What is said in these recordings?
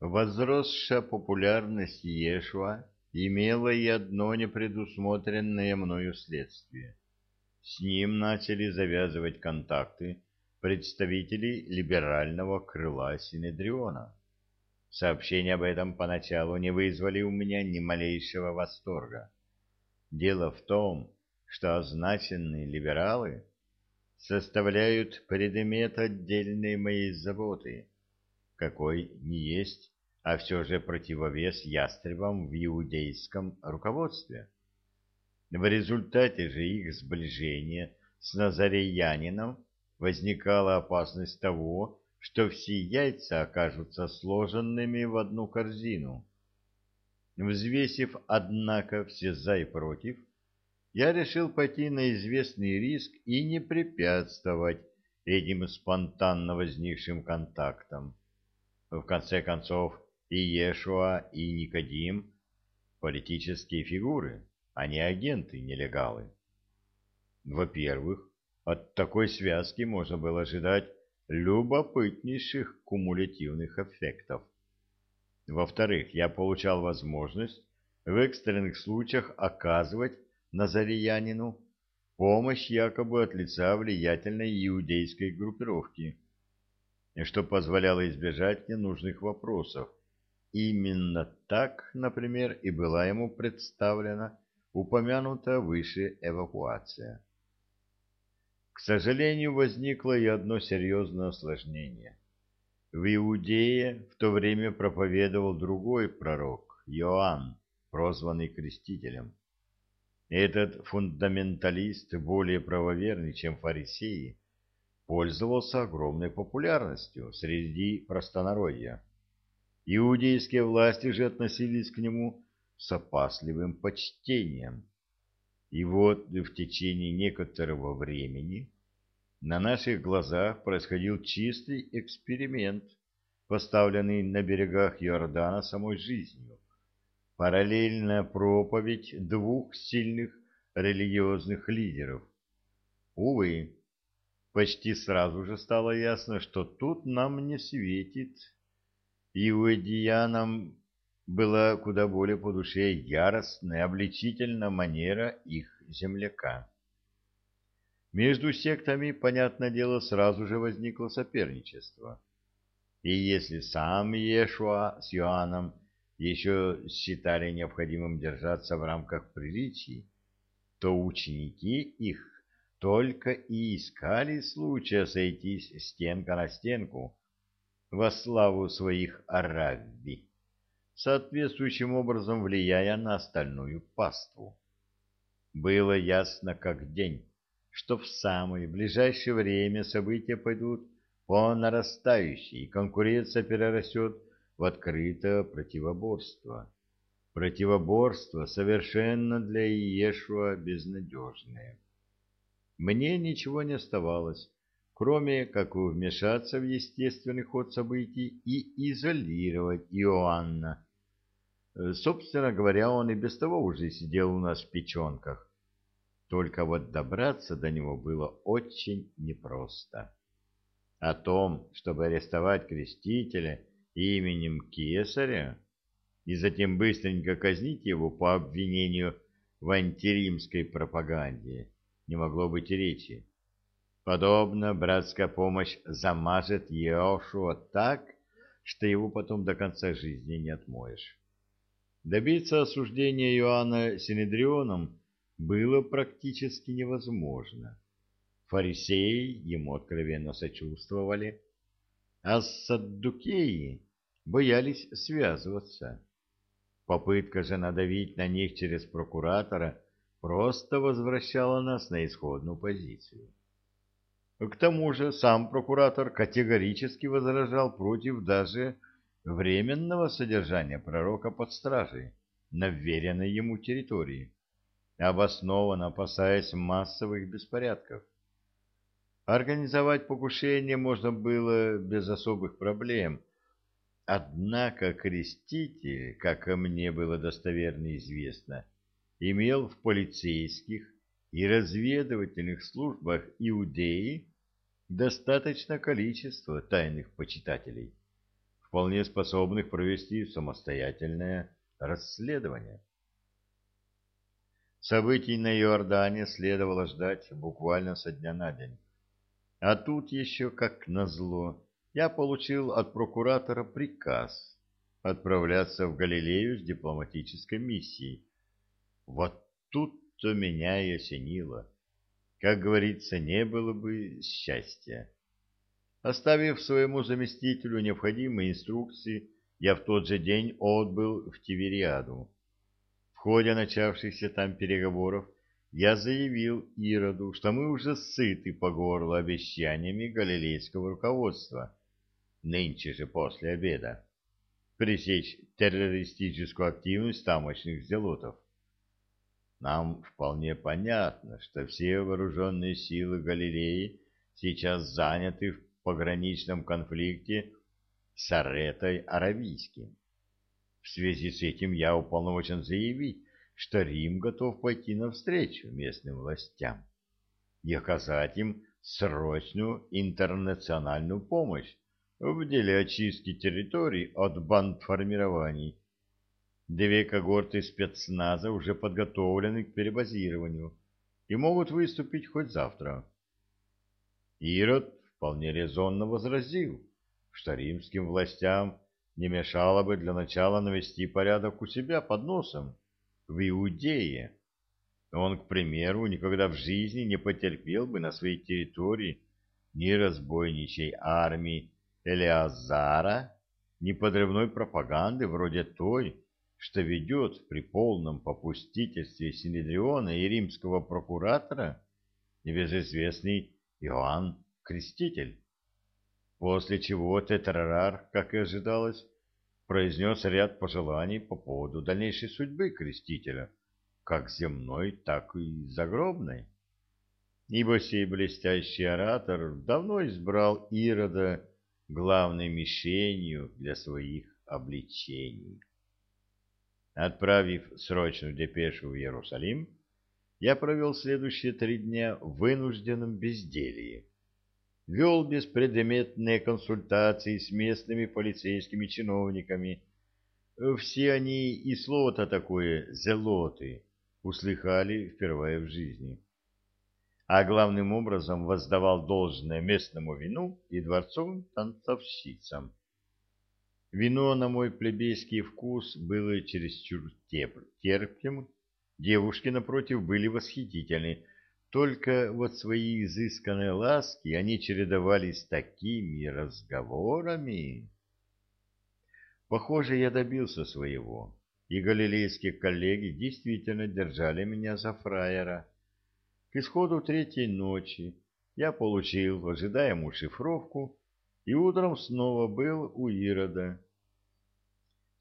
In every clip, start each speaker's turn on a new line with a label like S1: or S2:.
S1: Возросшая популярность Ешуа имела и одно непредусмотренное мною следствие. С ним начали завязывать контакты представители либерального крыла Синедриона. Сообщения об этом поначалу не вызвали у меня ни малейшего восторга. Дело в том, что означенные либералы составляют предмет отдельной моей заботы, какой не есть, а все же противовес ястребам в иудейском руководстве. В результате же их сближения с назарейянином возникала опасность того, что все яйца окажутся сложенными в одну корзину. Взвесив, однако, все за и против, я решил пойти на известный риск и не препятствовать этим спонтанно возникшим контактам. В конце концов, и Ешуа, и Никодим — политические фигуры, а не агенты-нелегалы. Во-первых, от такой связки можно было ожидать любопытнейших кумулятивных эффектов. Во-вторых, я получал возможность в экстренных случаях оказывать Назариянину помощь якобы от лица влиятельной иудейской группировки, что позволяло избежать ненужных вопросов. Именно так, например, и была ему представлена упомянутая выше эвакуация. К сожалению, возникло и одно серьезное осложнение. В Иудее в то время проповедовал другой пророк, Иоанн, прозванный Крестителем. Этот фундаменталист, более правоверный, чем фарисеи, пользовался огромной популярностью среди простонародья. Иудейские власти же относились к нему с опасливым почтением. И вот в течение некоторого времени на наших глазах происходил чистый эксперимент, поставленный на берегах Иордана самой жизнью параллельная проповедь двух сильных религиозных лидеров. Увы, почти сразу же стало ясно, что тут нам не светит. Иудеянам была куда более по душе яростная, обличительная манера их земляка. Между сектами, понятное дело, сразу же возникло соперничество. И если сам Иешуа с Иоанном еще считали необходимым держаться в рамках приличий, то ученики их только и искали случая сойтись стенка на стенку во славу своих аравви, соответствующим образом влияя на остальную паству. Было ясно как день, что в самое ближайшее время события пойдут по нарастающей, конкуренция перерастет в открытое противоборство. Противоборство совершенно для Иешуа безнадежное. Мне ничего не оставалось, кроме как вмешаться в естественный ход событий и изолировать Иоанна. Собственно говоря, он и без того уже сидел у нас в печенках. Только вот добраться до него было очень непросто. О том, чтобы арестовать крестителя, именем Кесаря и затем быстренько казнить его по обвинению в антиримской пропаганде не могло быть речи. Подобно братская помощь замажет Иошуа так, что его потом до конца жизни не отмоешь. Добиться осуждения Иоанна Синедрионом было практически невозможно. Фарисеи ему откровенно сочувствовали, а саддукеи боялись связываться. Попытка же надавить на них через прокуратора просто возвращала нас на исходную позицию. К тому же сам прокуратор категорически возражал против даже временного содержания пророка под стражей на вверенной ему территории, обоснованно опасаясь массовых беспорядков. Организовать покушение можно было без особых проблем. Однако креститель, как мне было достоверно известно, имел в полицейских и разведывательных службах Иудеи достаточно количества тайных почитателей, вполне способных провести самостоятельное расследование. Событий на Иордане следовало ждать буквально со дня на день. А тут еще, как назло, я получил от прокуратора приказ отправляться в Галилею с дипломатической миссией. Вот тут-то меня и осенило. Как говорится, не было бы счастья. Оставив своему заместителю необходимые инструкции, я в тот же день отбыл в Тивериаду. В ходе начавшихся там переговоров я заявил Ироду, что мы уже сыты по горло обещаниями галилейского руководства, нынче же после обеда, пресечь террористическую активность тамошних зелотов. Нам вполне понятно, что все вооруженные силы Галилеи сейчас заняты в пограничном конфликте с Аретой Аравийским. В связи с этим я уполномочен заявить, что Рим готов пойти навстречу местным властям и оказать им срочную интернациональную помощь в деле очистки территорий от бандформирований. Две когорты спецназа уже подготовлены к перебазированию и могут выступить хоть завтра. Ирод вполне резонно возразил, что римским властям не мешало бы для начала навести порядок у себя под носом, в Иудее. Он, к примеру, никогда в жизни не потерпел бы на своей территории ни разбойничей армии Элеазара, ни подрывной пропаганды вроде той, что ведет при полном попустительстве Синедриона и римского прокуратора небезызвестный Иоанн Креститель. После чего Тетрарар, как и ожидалось, произнес ряд пожеланий по поводу дальнейшей судьбы Крестителя, как земной, так и загробной. Ибо сей блестящий оратор давно избрал Ирода главной мишенью для своих обличений. Отправив срочную депешу в Иерусалим, я провел следующие три дня в вынужденном безделье. Вел беспредметные консультации с местными полицейскими чиновниками. Все они и слово-то такое «зелоты» услыхали впервые в жизни а главным образом воздавал должное местному вину и дворцовым танцовщицам. Вино на мой плебейский вкус было чересчур терпким, девушки, напротив, были восхитительны, только вот свои изысканные ласки они чередовались с такими разговорами. Похоже, я добился своего, и галилейские коллеги действительно держали меня за фраера. К исходу третьей ночи я получил ожидаемую шифровку и утром снова был у Ирода.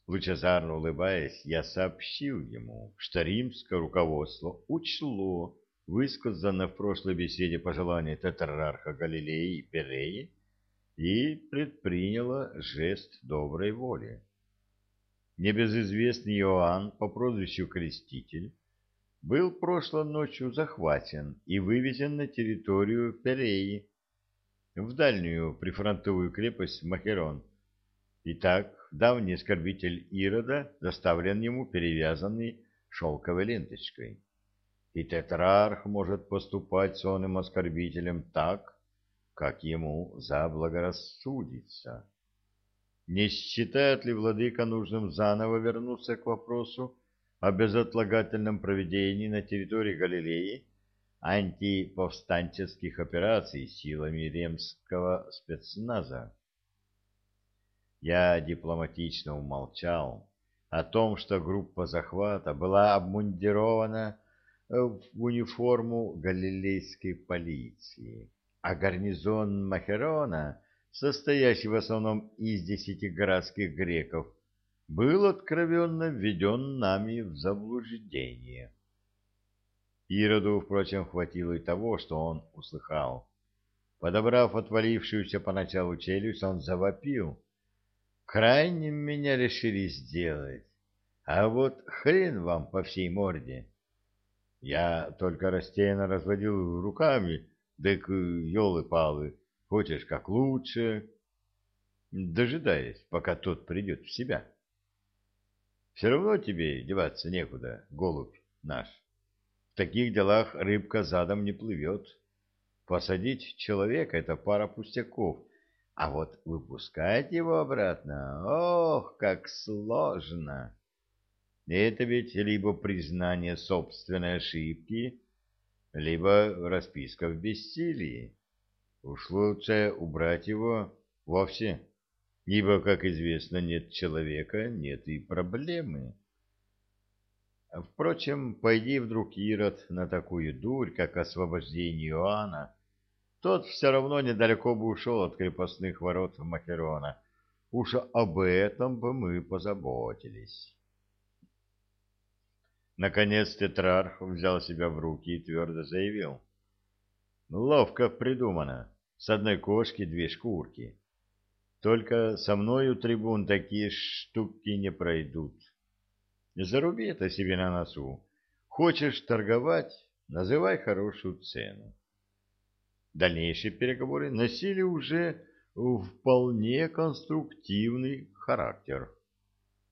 S1: Лучезарно улыбаясь, я сообщил ему, что римское руководство учло высказанное в прошлой беседе пожелание тетрарха Галилеи и Переи и предприняло жест доброй воли. Небезызвестный Иоанн по прозвищу Креститель был прошлой ночью захвачен и вывезен на территорию Переи, в дальнюю прифронтовую крепость Махерон. Итак, давний оскорбитель Ирода доставлен ему перевязанный шелковой ленточкой. И тетрарх может поступать с онным оскорбителем так, как ему заблагорассудится. Не считает ли владыка нужным заново вернуться к вопросу о безотлагательном проведении на территории Галилеи антиповстанческих операций силами римского спецназа. Я дипломатично умолчал о том, что группа захвата была обмундирована в униформу галилейской полиции, а гарнизон Махерона, состоящий в основном из десяти городских греков, был откровенно введен нами в заблуждение. Ироду, впрочем, хватило и того, что он услыхал. Подобрав отвалившуюся поначалу челюсть, он завопил. «Крайним меня решили сделать, а вот хрен вам по всей морде!» Я только растерянно разводил руками, дык, елы-палы, хочешь как лучше. дожидаясь, пока тот придет в себя. Все равно тебе деваться некуда, голубь наш. Таких делах рыбка задом не плывет. Посадить человека — это пара пустяков, а вот выпускать его обратно, ох, как сложно! Это ведь либо признание собственной ошибки, либо расписка в бессилии. Уж лучше убрать его вовсе, ибо, как известно, нет человека, нет и проблемы. Впрочем, пойди вдруг Ирод на такую дурь, как освобождение Иоанна, тот все равно недалеко бы ушел от крепостных ворот Макерона. Уж об этом бы мы позаботились. Наконец тетрарх взял себя в руки и твердо заявил. Ловко придумано. С одной кошки две шкурки. Только со мною, трибун, такие штуки не пройдут. Заруби это себе на носу. Хочешь торговать, называй хорошую цену. Дальнейшие переговоры носили уже вполне конструктивный характер.